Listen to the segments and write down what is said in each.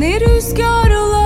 ne rüzgarla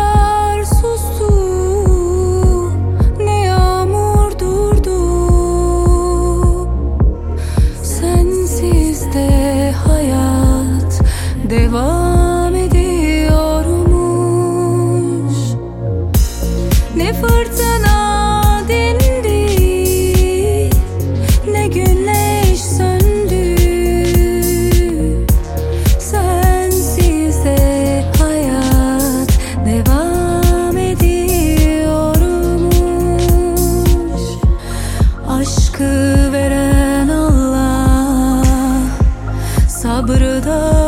sabrda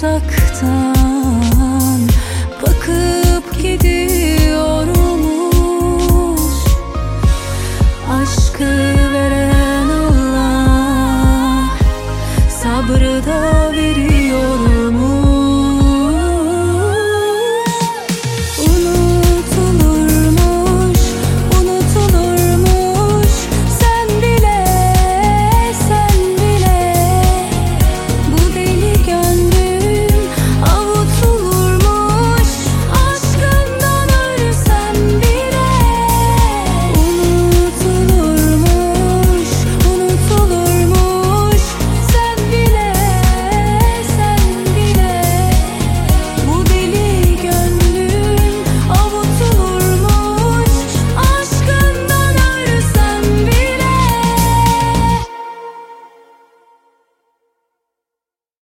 uzaktan bakıp gidiyormuş